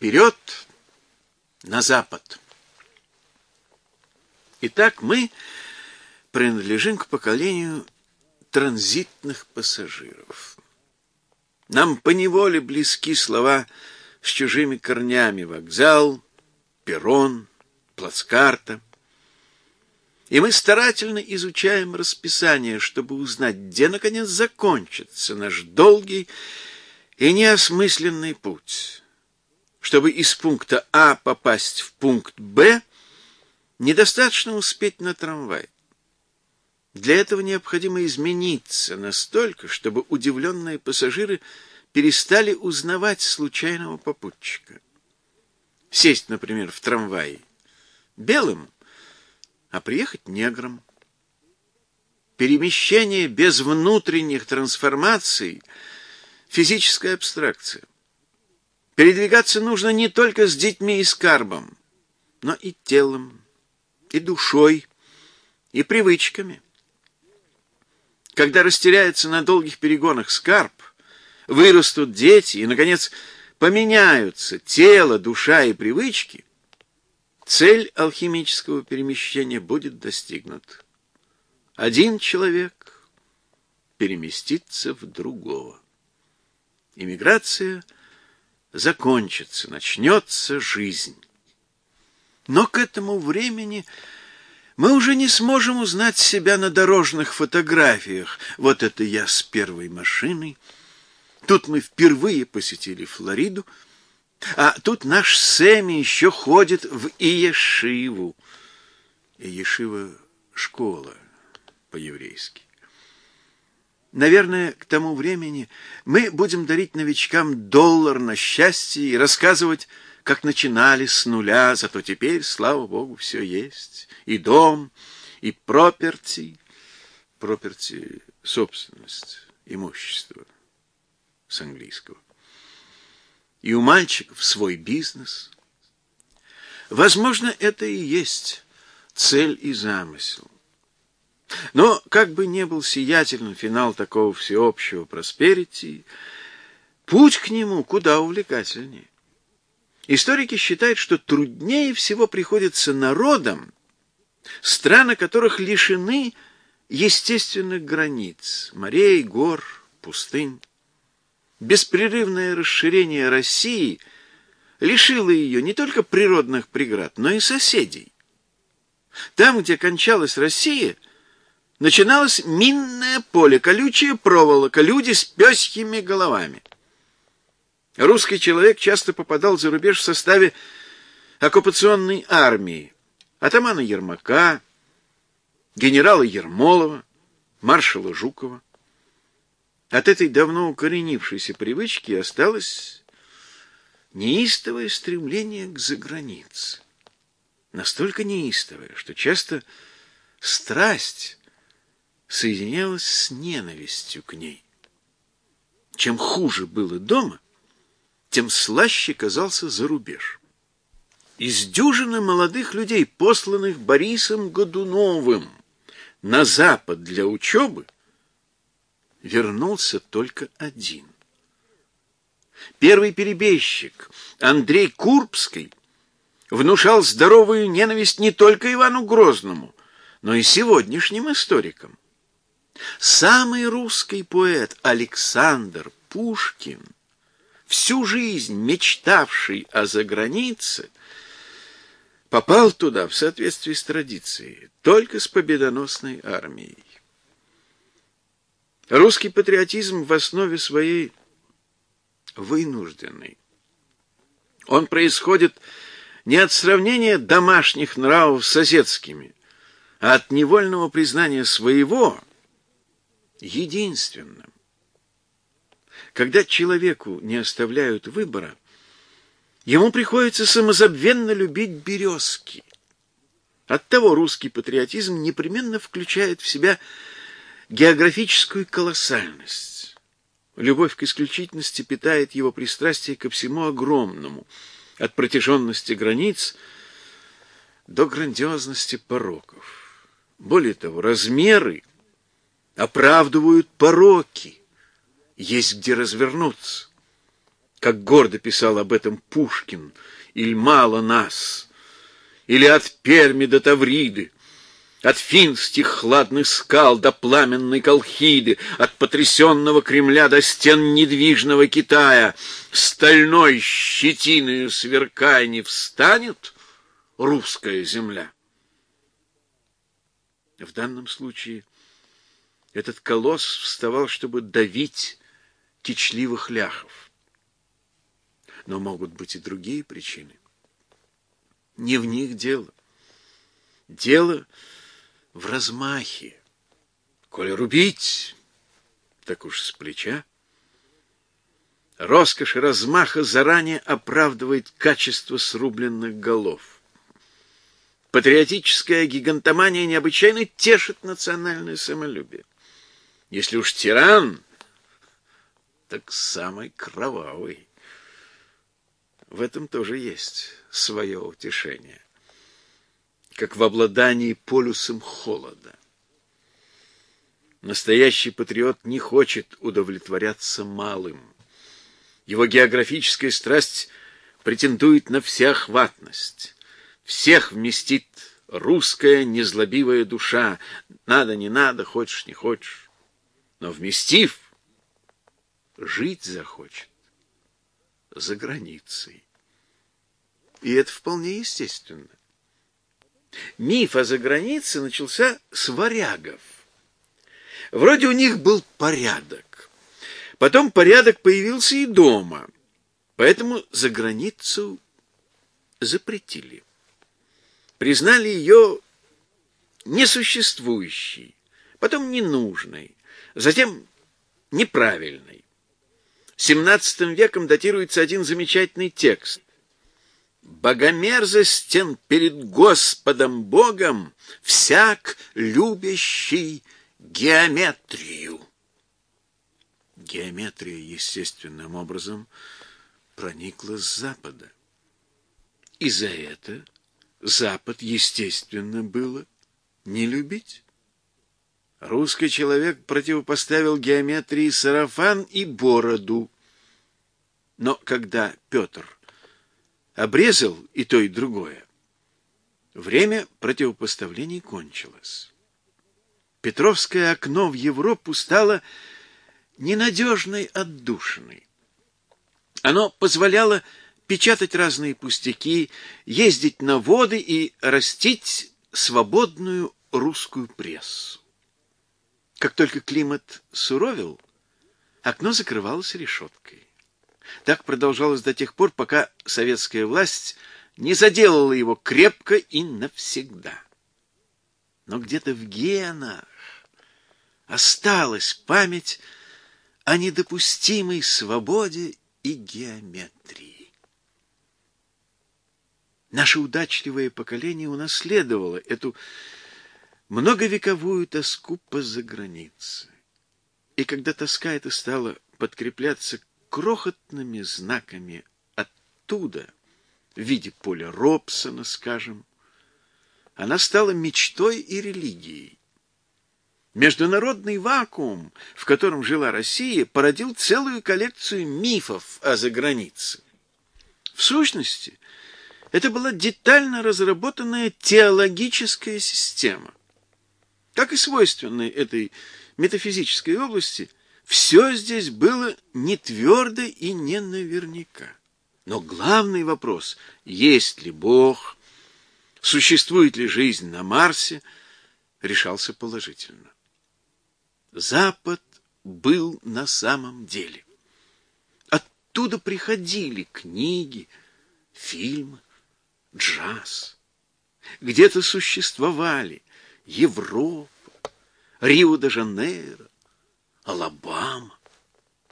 Вперед на запад. Итак, мы принадлежим к поколению транзитных пассажиров. Нам поневоле близки слова с чужими корнями вокзал, перрон, плацкарта. И мы старательно изучаем расписание, чтобы узнать, где, наконец, закончится наш долгий и неосмысленный путь. Чтобы из пункта А попасть в пункт Б, недостаточно успеть на трамвай. Для этого необходимо измениться настолько, чтобы удивленные пассажиры перестали узнавать случайного попутчика. Сесть, например, в трамвай белым, а приехать негром. Перемещение без внутренних трансформаций — физическая абстракция. Передвигаться нужно не только с детьми и скарбом, но и телом, и душой, и привычками. Когда растеряется на долгих перегонах скарб, вырастут дети и, наконец, поменяются тело, душа и привычки, цель алхимического перемещения будет достигнута. Один человек переместится в другого. Иммиграция закончится, начнется жизнь. Но к этому времени мы уже не сможем узнать себя на дорожных фотографиях. Вот это я с первой машиной. Тут мы впервые посетили Флориду, а тут наш Сэмми еще ходит в Иешиву. Иешива — школа по-еврейски. Наверное, к тому времени мы будем дарить новичкам доллар на счастье и рассказывать как начинали с нуля, зато теперь, слава богу, все есть. И дом, и проперти. Проперти — собственность, имущество с английского. И у мальчиков свой бизнес. Возможно, это и есть цель и замысел. Но, как бы ни был сиятельным финал такого всеобщего просперити, путь к нему куда увлекательнее. Историки считают, что труднее всего приходится народам, страны которых лишены естественных границ, морей, гор, пустынь. Беспрерывное расширение России лишило ее не только природных преград, но и соседей. Там, где кончалась Россия, начиналось минное поле, колючая проволока, люди с пёсьими головами. Русский человек часто попадал за рубеж в составе оккупационной армии, атамана Ермака, генерала Ермолова, маршала Жукова. От этой давно укоренившейся привычки осталось неистовое стремление к загранице. Настолько неистовое, что часто страсть соединялась с ненавистью к ней. Чем хуже было дома, тем слаще казался за рубеж. Из дюжины молодых людей, посланных Борисом Годуновым на запад для учебы, вернулся только один. Первый перебежчик Андрей Курбский внушал здоровую ненависть не только Ивану Грозному, но и сегодняшним историкам. Самый русский поэт Александр Пушкин – всю жизнь мечтавший о загранице, попал туда в соответствии с традицией, только с победоносной армией. Русский патриотизм в основе своей вынужденный. Он происходит не от сравнения домашних нравов с соседскими, а от невольного признания своего единственным. Когда человеку не оставляют выбора, ему приходится самозабвенно любить березки. Оттого русский патриотизм непременно включает в себя географическую колоссальность. Любовь к исключительности питает его пристрастие ко всему огромному, от протяженности границ до грандиозности пороков. Более того, размеры оправдывают пороки есть где развернуться. как гордо писал об этом Пушкин, «Иль мало нас, или от Перми до Тавриды, от финских хладных скал до пламенной Колхиды, от потрясенного Кремля до стен недвижного Китая, стальной щетиною сверкая не встанет русская земля. В данном случае этот колосс вставал, чтобы давить кичливых ляхов. Но могут быть и другие причины. Не в них дело. Дело в размахе. Коли рубить, так уж с плеча. Роскошь размаха заранее оправдывает качество срубленных голов. Патриотическая гигантомания необычайно тешит национальное самолюбие. Если уж тиран, так самый кровавый. В этом тоже есть свое утешение как в обладании полюсом холода. Настоящий патриот не хочет удовлетворяться малым. Его географическая страсть претендует на всеохватность. Всех вместит русская незлобивая душа. Надо, не надо, хочешь, не хочешь. Но вместив, жить захочет за границей. И это вполне естественно. Миф о загранице начался с варягов. Вроде у них был порядок. Потом порядок появился и дома. Поэтому за границу запретили. Признали ее несуществующей, потом ненужной, затем неправильной. XVII веком датируется один замечательный текст. Богомерзостен перед Господом Богом всяк любящий геометрию. Геометрия естественным образом проникла с запада. И за это Запад, естественно, было не любить. Русский человек противопоставил геометрии сарафан и бороду. Но когда Петр обрезал и то, и другое. Время противопоставлений кончилось. Петровское окно в Европу стало ненадежной отдушиной. Оно позволяло печатать разные пустяки, ездить на воды и растить свободную русскую прессу. Как только климат суровил, окно закрывалось решеткой. Так продолжалось до тех пор, пока советская власть не заделала его крепко и навсегда. Но где-то в генах осталась память о недопустимой свободе и геометрии. Наше удачливое поколение унаследовало эту многовековую тоску по загранице. И когда тоска эта стала подкрепляться крохотными знаками оттуда, в виде поля Робсона, скажем, она стала мечтой и религией. Международный вакуум, в котором жила Россия, породил целую коллекцию мифов о загранице. В сущности, это была детально разработанная теологическая система. Как и свойственная этой метафизической области – все здесь было не твердо и не наверняка. Но главный вопрос, есть ли Бог, существует ли жизнь на Марсе, решался положительно. Запад был на самом деле. Оттуда приходили книги, фильмы, джаз. Где-то существовали Европа, Рио-де-Жанейро, Алабама.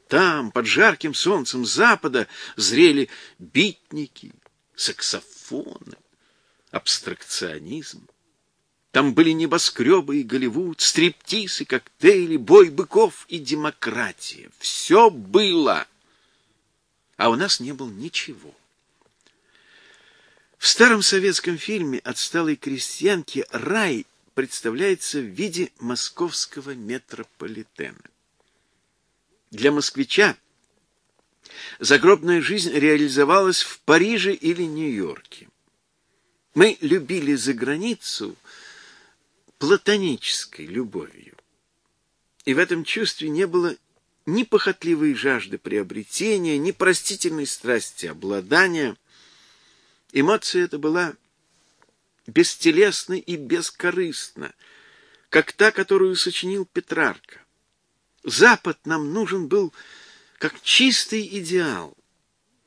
Там, под жарким солнцем запада, зрели битники, саксофоны, абстракционизм. Там были небоскребы и Голливуд, стриптиз и коктейли, бой быков и демократия. Все было. А у нас не было ничего. В старом советском фильме отсталой крестьянки рай представляется в виде московского метрополитена. Для москвича Загробная жизнь реализовалась в Париже или Нью-Йорке. Мы любили за границу платонической любовью. И в этом чувстве не было ни похотливой жажды приобретения, ни простительной страсти обладания. Эмоция эта была бестелесна и бескорыстна, как та, которую сочинил Петрарка. Запад нам нужен был как чистый идеал.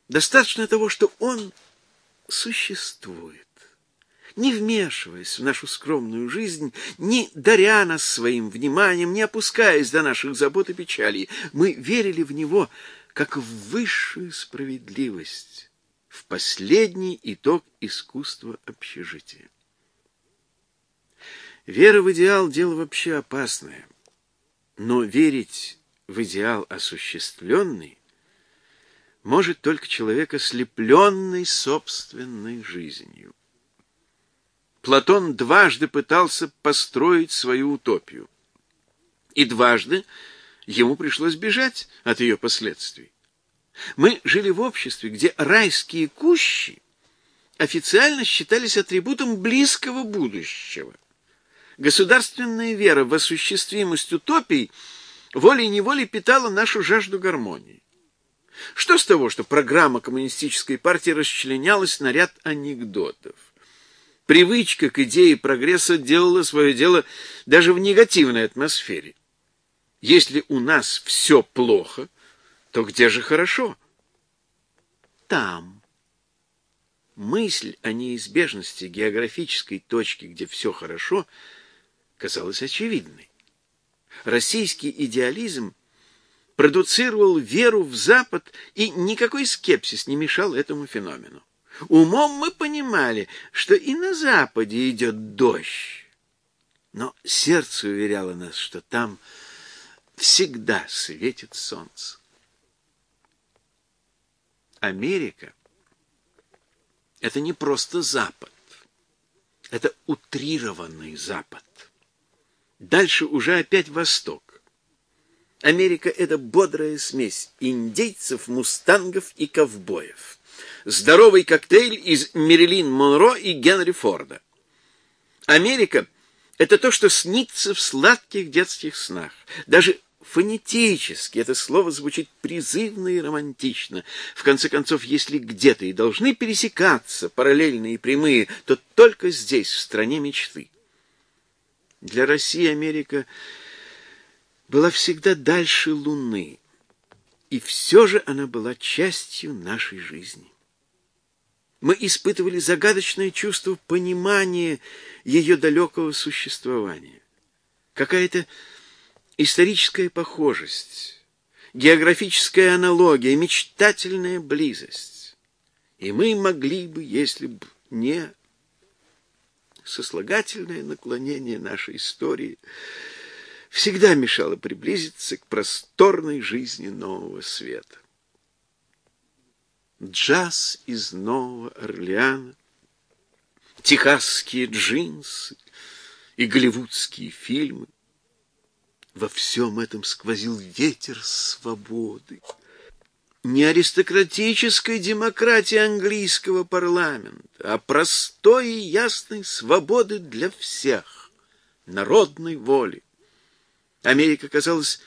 Достаточно того, что он существует не вмешиваясь в нашу скромную жизнь, не даря нас своим вниманием, не опускаясь до наших забот и печалей. Мы верили в него, как в высшую справедливость, в последний итог искусства общежития. Вера в идеал – дело вообще опасное, но верить в идеал осуществленный может только человек, ослепленный собственной жизнью. Платон дважды пытался построить свою утопию. И дважды ему пришлось бежать от ее последствий. Мы жили в обществе, где райские кущи официально считались атрибутом близкого будущего. Государственная вера в осуществимость утопий волей-неволей питала нашу жажду гармонии. Что с того, что программа коммунистической партии расчленялась на ряд анекдотов? Привычка к идее прогресса делала свое дело даже в негативной атмосфере. Если у нас все плохо, то где же хорошо? Там. Мысль о неизбежности географической точки, где все хорошо, казалась очевидной. Российский идеализм продуцировал веру в Запад, и никакой скепсис не мешал этому феномену. Умом мы понимали, что и на западе идет дождь. Но сердце уверяло нас, что там всегда светит солнце. Америка — это не просто Запад. Это утрированный Запад. Дальше уже опять Восток. Америка — это бодрая смесь индейцев, мустангов и ковбоев здоровый коктейль из Мерилин Монро и Генри Форда. Америка — это то, что снится в сладких детских снах. Даже фонетически это слово звучит призывно и романтично. В конце концов, если где-то и должны пересекаться параллельные и прямые, то только здесь, в стране мечты. Для России Америка была всегда дальше Луны, и все же она была частью нашей жизни мы испытывали загадочное чувство понимания ее далекого существования. Какая-то историческая похожесть, географическая аналогия, мечтательная близость. И мы могли бы, если бы не сослагательное наклонение нашей истории, всегда мешало приблизиться к просторной жизни нового света джаз из Нового Орлеана, техасские джинсы и голливудские фильмы. Во всем этом сквозил ветер свободы. Не аристократической демократии английского парламента, а простой и ясной свободы для всех, народной воли. Америка, казалось,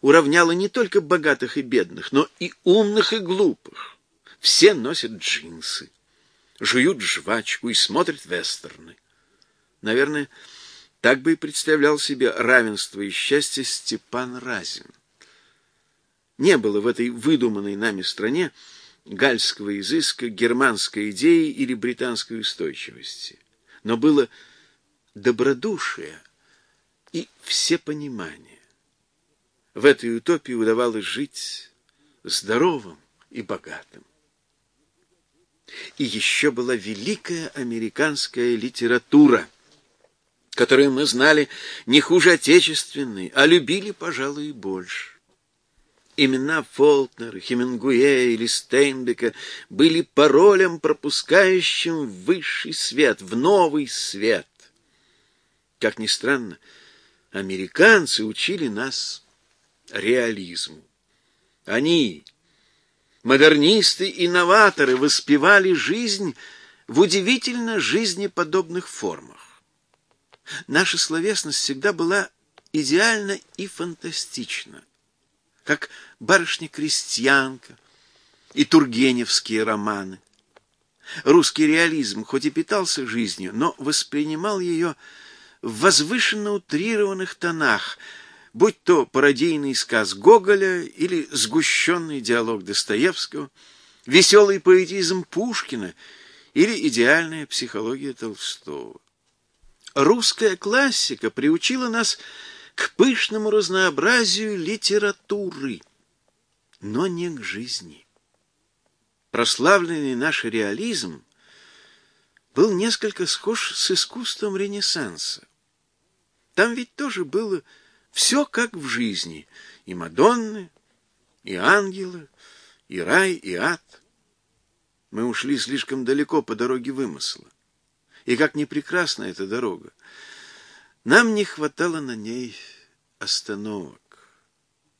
уравняла не только богатых и бедных, но и умных и глупых. Все носят джинсы, жуют жвачку и смотрят вестерны. Наверное, так бы и представлял себе равенство и счастье Степан Разин. Не было в этой выдуманной нами стране гальского изыска, германской идеи или британской устойчивости. Но было добродушие и всепонимание. В этой утопии удавалось жить здоровым и богатым. И еще была великая американская литература, которую мы знали не хуже отечественной, а любили, пожалуй, и больше. Имена Фолкнера, Хемингуэя или Стейнбека были паролем, пропускающим в высший свет, в новый свет. Как ни странно, американцы учили нас реализму. Они, Модернисты и новаторы воспевали жизнь в удивительно жизнеподобных формах. Наша словесность всегда была идеальна и фантастична, как барышня-крестьянка и тургеневские романы. Русский реализм хоть и питался жизнью, но воспринимал ее в возвышенно утрированных тонах, будь то пародийный сказ Гоголя или сгущенный диалог Достоевского, веселый поэтизм Пушкина или идеальная психология Толстого. Русская классика приучила нас к пышному разнообразию литературы, но не к жизни. Прославленный наш реализм был несколько схож с искусством Ренессанса. Там ведь тоже было все как в жизни, и Мадонны, и ангелы, и рай, и ад. Мы ушли слишком далеко по дороге вымысла. И как не прекрасна эта дорога, нам не хватало на ней остановок.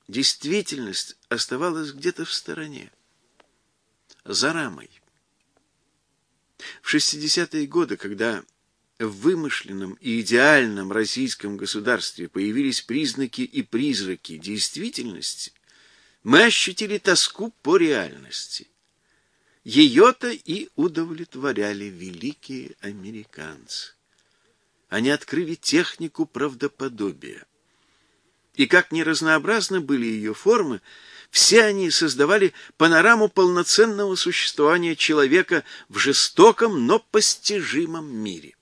Действительность оставалась где-то в стороне, за рамой. В 60-е годы, когда в вымышленном и идеальном российском государстве появились признаки и призраки действительности, мы ощутили тоску по реальности. Ее-то и удовлетворяли великие американцы. Они открыли технику правдоподобия. И как ни разнообразны были ее формы, все они создавали панораму полноценного существования человека в жестоком, но постижимом мире.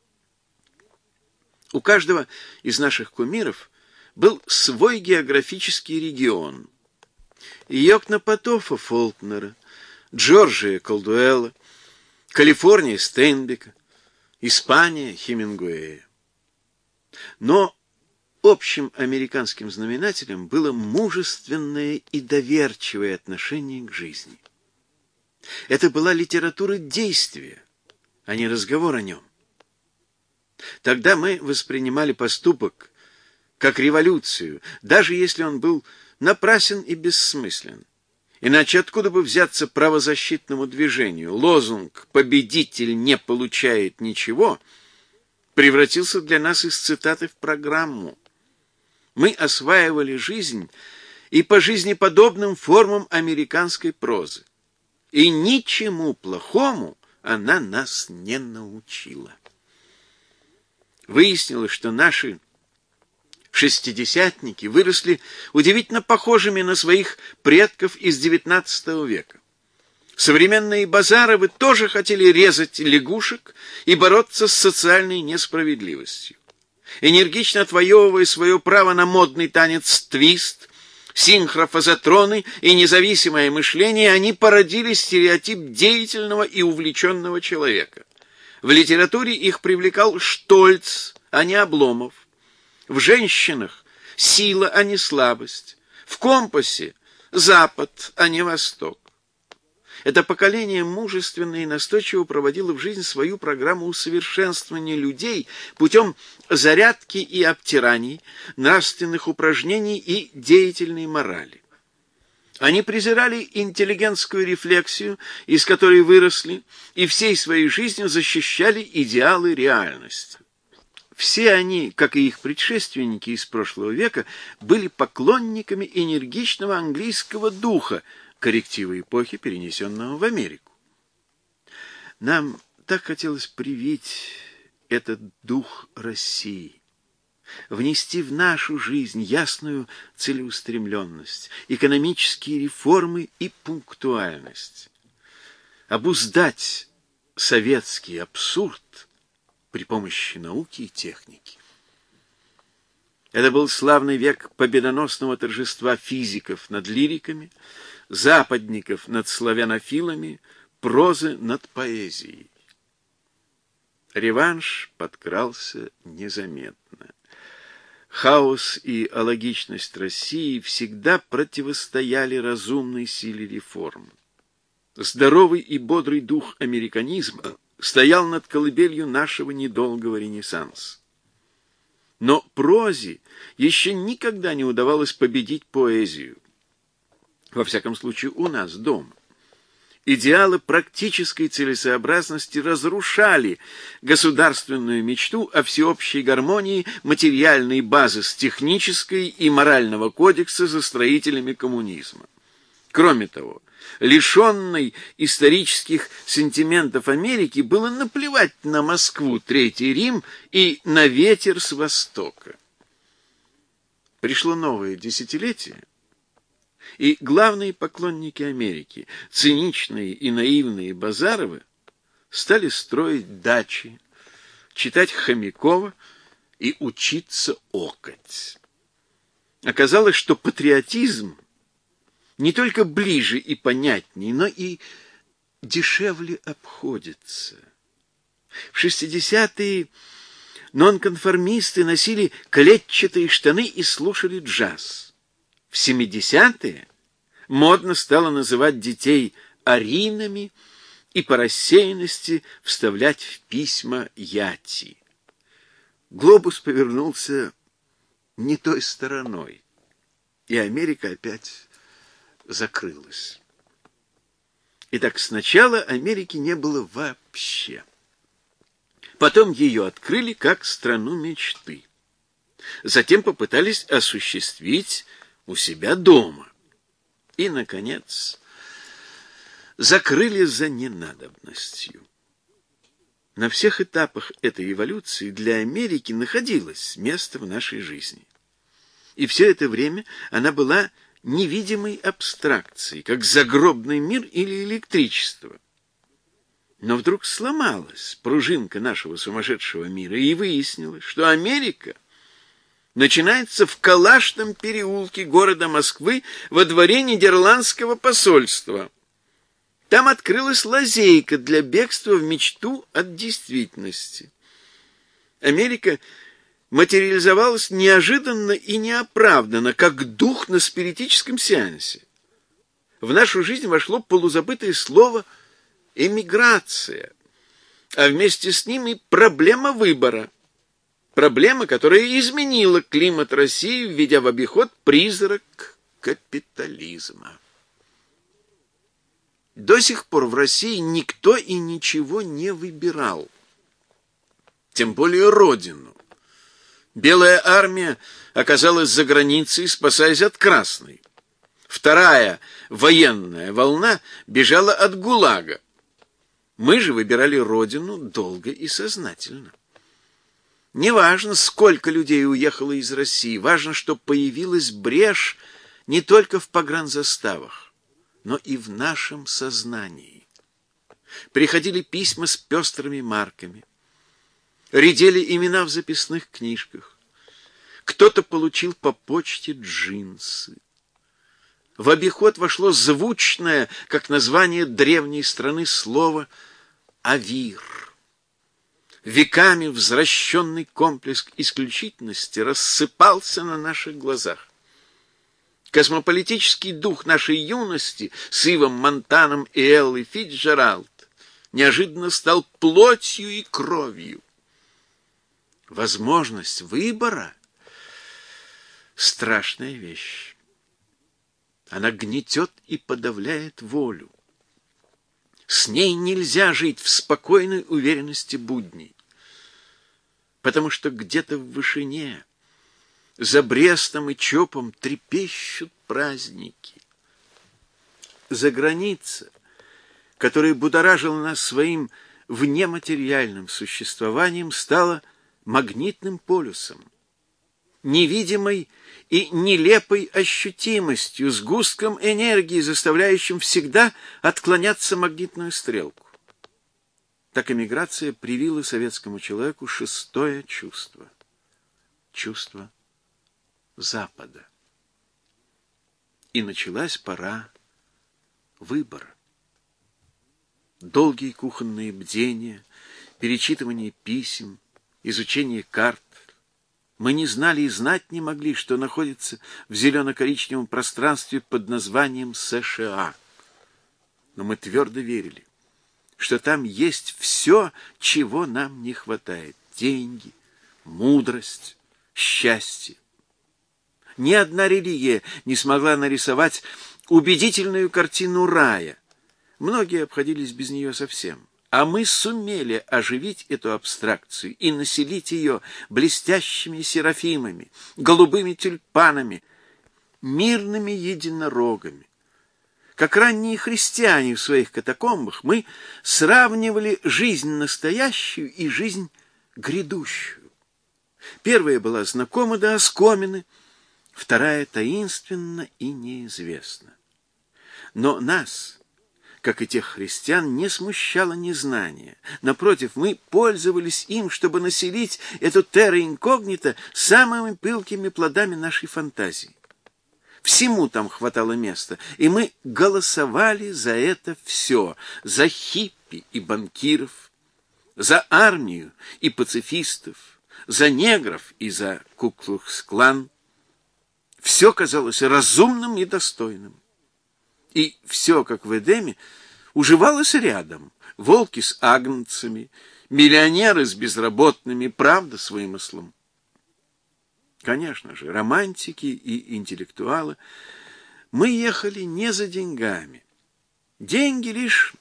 У каждого из наших кумиров был свой географический регион. Йокна Потофа Фолкнера, Джорджия Колдуэлла, Калифорния Стейнбека, Испания Хемингуэя. Но общим американским знаменателем было мужественное и доверчивое отношение к жизни. Это была литература действия, а не разговор о нем. Тогда мы воспринимали поступок как революцию, даже если он был напрасен и бессмыслен. Иначе откуда бы взяться правозащитному движению? Лозунг «победитель не получает ничего» превратился для нас из цитаты в программу. Мы осваивали жизнь и по жизнеподобным формам американской прозы. И ничему плохому она нас не научила. Выяснилось, что наши шестидесятники выросли удивительно похожими на своих предков из XIX века. Современные Базаровы тоже хотели резать лягушек и бороться с социальной несправедливостью. Энергично отвоевывая свое право на модный танец твист, синхрофазотроны и независимое мышление, они породили стереотип деятельного и увлеченного человека. В литературе их привлекал Штольц, а не Обломов. В женщинах сила, а не слабость. В компасе Запад, а не Восток. Это поколение мужественно и настойчиво проводило в жизнь свою программу усовершенствования людей путем зарядки и обтираний, нравственных упражнений и деятельной морали. Они презирали интеллигентскую рефлексию, из которой выросли, и всей своей жизнью защищали идеалы реальности. Все они, как и их предшественники из прошлого века, были поклонниками энергичного английского духа, корректива эпохи, перенесенного в Америку. Нам так хотелось привить этот дух России внести в нашу жизнь ясную целеустремленность, экономические реформы и пунктуальность, обуздать советский абсурд при помощи науки и техники. Это был славный век победоносного торжества физиков над лириками, западников над славянофилами, прозы над поэзией. Реванш подкрался незаметно. Хаос и алогичность России всегда противостояли разумной силе реформ. Здоровый и бодрый дух американизма стоял над колыбелью нашего недолгого ренессанса. Но прозе еще никогда не удавалось победить поэзию. Во всяком случае, у нас дома. Идеалы практической целесообразности разрушали государственную мечту о всеобщей гармонии материальной базы с технической и морального кодекса за строителями коммунизма. Кроме того, лишенной исторических сентиментов Америки было наплевать на Москву, Третий Рим и на ветер с Востока. Пришло новое десятилетие, и главные поклонники Америки, циничные и наивные Базаровы, стали строить дачи, читать Хомякова и учиться окать. Оказалось, что патриотизм не только ближе и понятнее, но и дешевле обходится. В 60-е нонконформисты носили клетчатые штаны и слушали джаз. В 70-е модно стало называть детей аринами и по рассеянности вставлять в письма яти. Глобус повернулся не той стороной, и Америка опять закрылась. Итак, сначала Америки не было вообще. Потом ее открыли как страну мечты. Затем попытались осуществить у себя дома. И, наконец, закрыли за ненадобностью. На всех этапах этой эволюции для Америки находилось место в нашей жизни. И все это время она была невидимой абстракцией, как загробный мир или электричество. Но вдруг сломалась пружинка нашего сумасшедшего мира, и выяснилось, что Америка — начинается в Калашном переулке города Москвы во дворе Нидерландского посольства. Там открылась лазейка для бегства в мечту от действительности. Америка материализовалась неожиданно и неоправданно, как дух на спиритическом сеансе. В нашу жизнь вошло полузабытое слово «эмиграция», а вместе с ним и проблема выбора – Проблема, которая изменила климат России, введя в обиход призрак капитализма. До сих пор в России никто и ничего не выбирал. Тем более родину. Белая армия оказалась за границей, спасаясь от красной. Вторая военная волна бежала от ГУЛАГа. Мы же выбирали родину долго и сознательно. Неважно, сколько людей уехало из России, важно, что появилась брешь не только в погранзаставах, но и в нашем сознании. Приходили письма с пестрыми марками, редели имена в записных книжках. Кто-то получил по почте джинсы. В обиход вошло звучное, как название древней страны, слово «авир» веками взращенный комплекс исключительности рассыпался на наших глазах. Космополитический дух нашей юности с Ивом Монтаном и Эллой Фитджеральд неожиданно стал плотью и кровью. Возможность выбора — страшная вещь. Она гнетет и подавляет волю. С ней нельзя жить в спокойной уверенности будней потому что где-то в вышине, за Брестом и Чопом трепещут праздники. За граница, которая будоражила нас своим внематериальным существованием, стала магнитным полюсом, невидимой и нелепой ощутимостью, сгустком энергии, заставляющим всегда отклоняться магнитную стрелку так эмиграция привила советскому человеку шестое чувство. Чувство Запада. И началась пора выбора. Долгие кухонные бдения, перечитывание писем, изучение карт. Мы не знали и знать не могли, что находится в зелено-коричневом пространстве под названием США. Но мы твердо верили что там есть все, чего нам не хватает. Деньги, мудрость, счастье. Ни одна религия не смогла нарисовать убедительную картину рая, Многие обходились без нее совсем. А мы сумели оживить эту абстракцию и населить ее блестящими серафимами, голубыми тюльпанами, мирными единорогами. Как ранние христиане в своих катакомбах, мы сравнивали жизнь настоящую и жизнь грядущую. Первая была знакома до оскомины, вторая таинственна и неизвестна. Но нас, как и тех христиан, не смущало незнание. Напротив, мы пользовались им, чтобы населить эту терра инкогнито самыми пылкими плодами нашей фантазии. Всему там хватало места, и мы голосовали за это все, за хиппи и банкиров, за армию и пацифистов, за негров и за куклукс-клан. Все казалось разумным и достойным. И все, как в Эдеме, уживалось рядом. Волки с агнцами, миллионеры с безработными, правда с вымыслом. Конечно же, романтики и интеллектуалы, мы ехали не за деньгами. Деньги лишь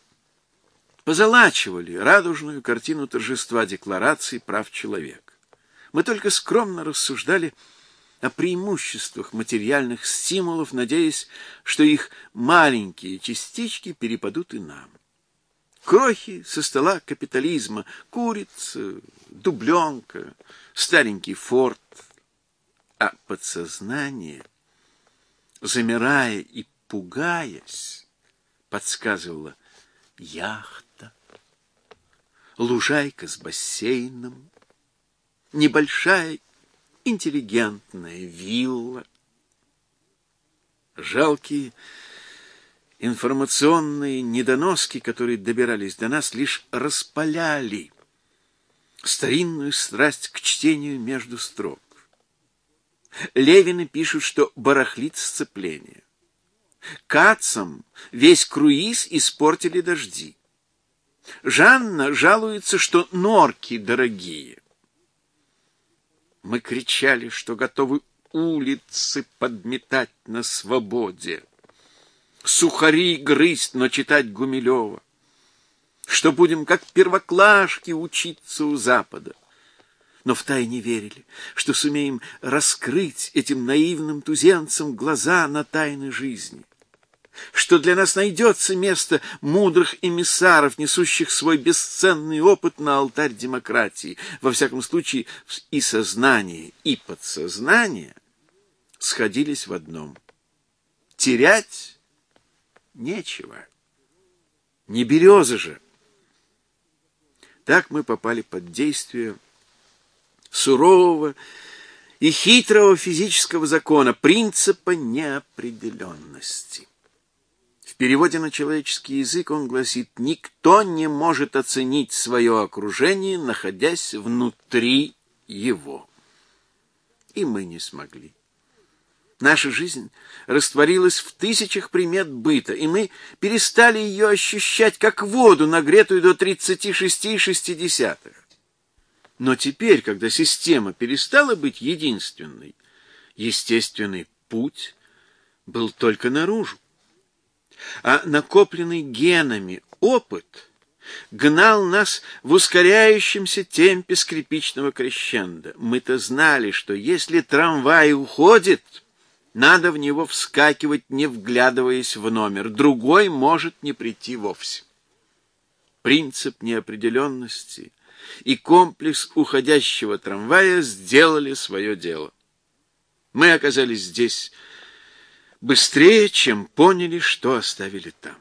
позалачивали радужную картину торжества Декларации прав человека. Мы только скромно рассуждали о преимуществах материальных стимулов, надеясь, что их маленькие частички перепадут и нам. Крохи со стола капитализма, курица, дубленка, старенький форт — а подсознание, замирая и пугаясь, подсказывало яхта, лужайка с бассейном, небольшая интеллигентная вилла. Жалкие информационные недоноски, которые добирались до нас, лишь распаляли старинную страсть к чтению между строк. Левины пишут, что барахлит сцепление. Кацам весь круиз испортили дожди. Жанна жалуется, что норки дорогие. Мы кричали, что готовы улицы подметать на свободе, сухари грызть, но читать Гумилева, что будем как первоклашки учиться у Запада. Но втайне верили, что сумеем раскрыть этим наивным туземцам глаза на тайны жизни, что для нас найдется место мудрых эмиссаров, несущих свой бесценный опыт на алтарь демократии. Во всяком случае, и сознание, и подсознание сходились в одном. Терять нечего. Не березы же. Так мы попали под действие сурового и хитрого физического закона, принципа неопределенности. В переводе на человеческий язык он гласит «Никто не может оценить свое окружение, находясь внутри его». И мы не смогли. Наша жизнь растворилась в тысячах примет быта, и мы перестали ее ощущать как воду, нагретую до 36,6. Но теперь, когда система перестала быть единственной, естественный путь был только наружу. А накопленный генами опыт гнал нас в ускоряющемся темпе скрипичного крещенда. Мы-то знали, что если трамвай уходит, надо в него вскакивать, не вглядываясь в номер. Другой может не прийти вовсе. Принцип неопределенности — и комплекс уходящего трамвая сделали свое дело. Мы оказались здесь быстрее, чем поняли, что оставили там.